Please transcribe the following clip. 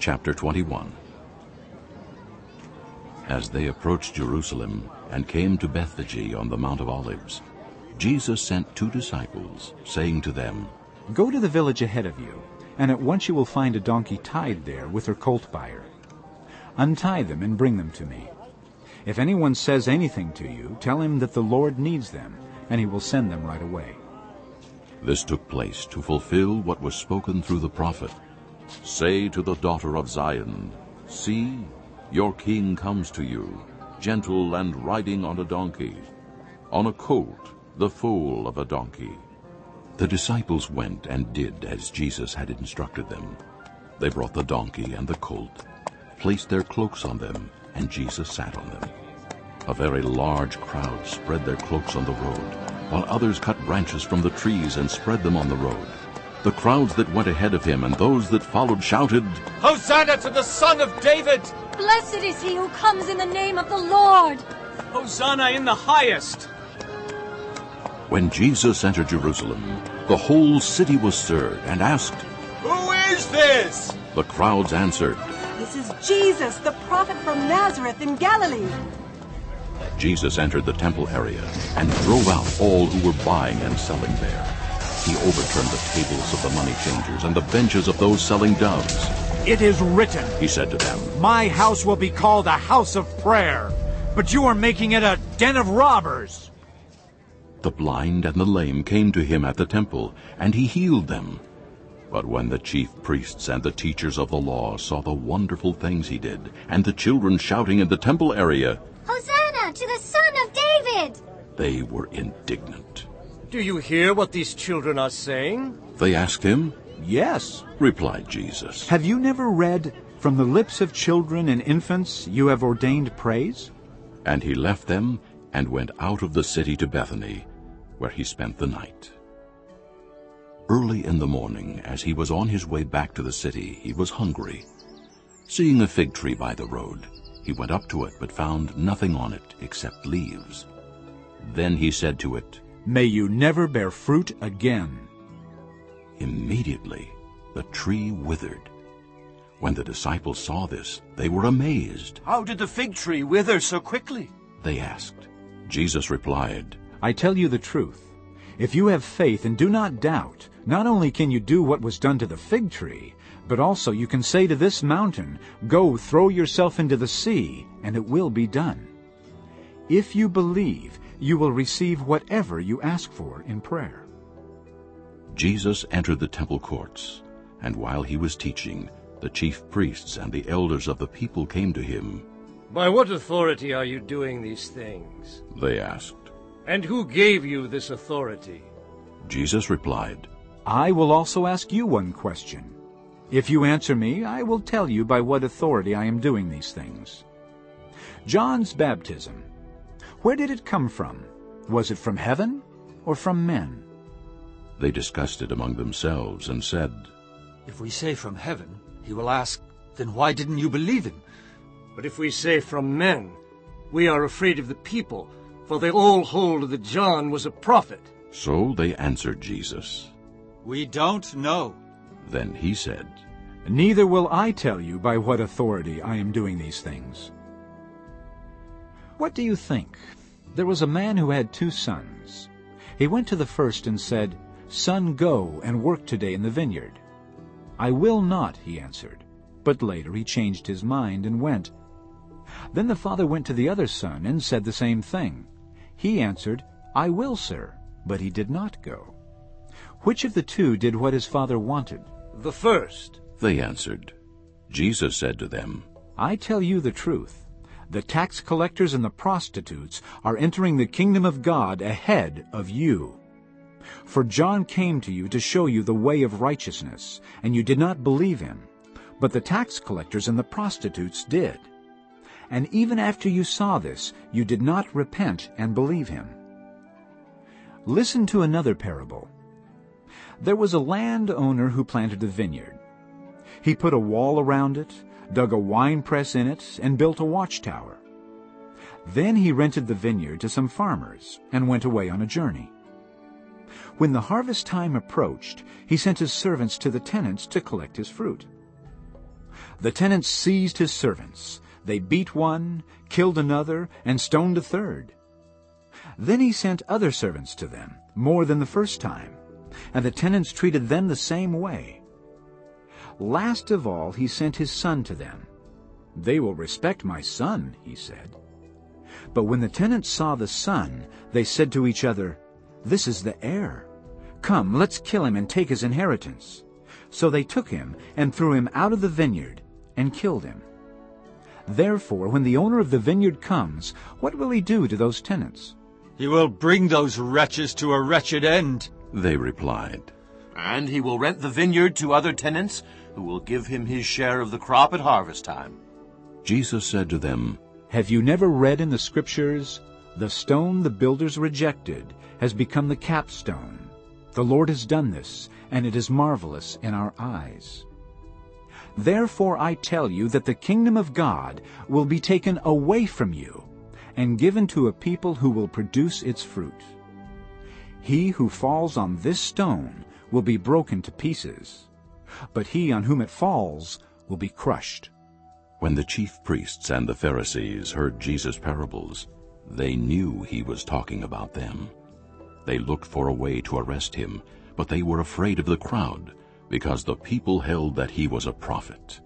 Chapter 21 As they approached Jerusalem and came to Bethphage on the Mount of Olives, Jesus sent two disciples, saying to them, Go to the village ahead of you, and at once you will find a donkey tied there with her colt by her. Untie them and bring them to me. If anyone says anything to you, tell him that the Lord needs them, and he will send them right away. This took place to fulfill what was spoken through the prophet. Say to the daughter of Zion, See, your king comes to you, gentle and riding on a donkey, on a colt, the foal of a donkey. The disciples went and did as Jesus had instructed them. They brought the donkey and the colt, placed their cloaks on them, and Jesus sat on them. A very large crowd spread their cloaks on the road, while others cut branches from the trees and spread them on the road. The crowds that went ahead of him and those that followed shouted, Hosanna to the Son of David! Blessed is he who comes in the name of the Lord! Hosanna in the highest! When Jesus entered Jerusalem, the whole city was stirred and asked, Who is this? The crowds answered, This is Jesus, the prophet from Nazareth in Galilee. Jesus entered the temple area and drove out all who were buying and selling there. He overturned the tables of the money changers and the benches of those selling doves. It is written, He said to them, My house will be called a house of prayer, but you are making it a den of robbers. The blind and the lame came to him at the temple, and he healed them. But when the chief priests and the teachers of the law saw the wonderful things he did, and the children shouting in the temple area, Hosanna to the Son of David! they were indignant. Do you hear what these children are saying? They asked him, Yes. replied Jesus. Have you never read, From the lips of children and infants you have ordained praise? And he left them and went out of the city to Bethany, where he spent the night. Early in the morning, as he was on his way back to the city, he was hungry. Seeing a fig tree by the road, he went up to it, but found nothing on it except leaves. Then he said to it, May you never bear fruit again. Immediately the tree withered. When the disciples saw this, they were amazed. How did the fig tree wither so quickly? They asked. Jesus replied, I tell you the truth. If you have faith and do not doubt, not only can you do what was done to the fig tree, but also you can say to this mountain, Go throw yourself into the sea, and it will be done. If you believe, you will receive whatever you ask for in prayer. Jesus entered the temple courts, and while he was teaching, the chief priests and the elders of the people came to him. By what authority are you doing these things? They asked. And who gave you this authority? Jesus replied, I will also ask you one question. If you answer me, I will tell you by what authority I am doing these things. John's baptism. Where did it come from? Was it from heaven or from men? They discussed it among themselves and said, If we say from heaven, he will ask, Then why didn't you believe him? But if we say from men, we are afraid of the people, for they all hold that John was a prophet. So they answered Jesus. We don't know. Then he said, Neither will I tell you by what authority I am doing these things. What do you think? There was a man who had two sons. He went to the first and said, Son, go and work today in the vineyard. I will not, he answered. But later he changed his mind and went. Then the father went to the other son and said the same thing. He answered, I will, sir. But he did not go. Which of the two did what his father wanted? The first. They answered. Jesus said to them, I tell you the truth. The tax collectors and the prostitutes are entering the kingdom of God ahead of you. For John came to you to show you the way of righteousness, and you did not believe him. But the tax collectors and the prostitutes did. And even after you saw this, you did not repent and believe him. Listen to another parable. There was a landowner who planted a vineyard. He put a wall around it, dug a wine press in it, and built a watchtower. Then he rented the vineyard to some farmers and went away on a journey. When the harvest time approached, he sent his servants to the tenants to collect his fruit. The tenants seized his servants. They beat one, killed another, and stoned a third. Then he sent other servants to them, more than the first time, and the tenants treated them the same way. Last of all he sent his son to them. They will respect my son, he said. But when the tenants saw the son, they said to each other, This is the heir. Come, let's kill him and take his inheritance. So they took him and threw him out of the vineyard and killed him. Therefore, when the owner of the vineyard comes, what will he do to those tenants? He will bring those wretches to a wretched end. They replied, And he will rent the vineyard to other tenants, who will give him his share of the crop at harvest time. Jesus said to them, Have you never read in the Scriptures, The stone the builders rejected has become the capstone. The Lord has done this, and it is marvelous in our eyes. Therefore I tell you that the kingdom of God will be taken away from you and given to a people who will produce its fruit. He who falls on this stone will be broken to pieces, but he on whom it falls will be crushed. When the chief priests and the Pharisees heard Jesus' parables, they knew he was talking about them. They looked for a way to arrest him, but they were afraid of the crowd, because the people held that he was a prophet.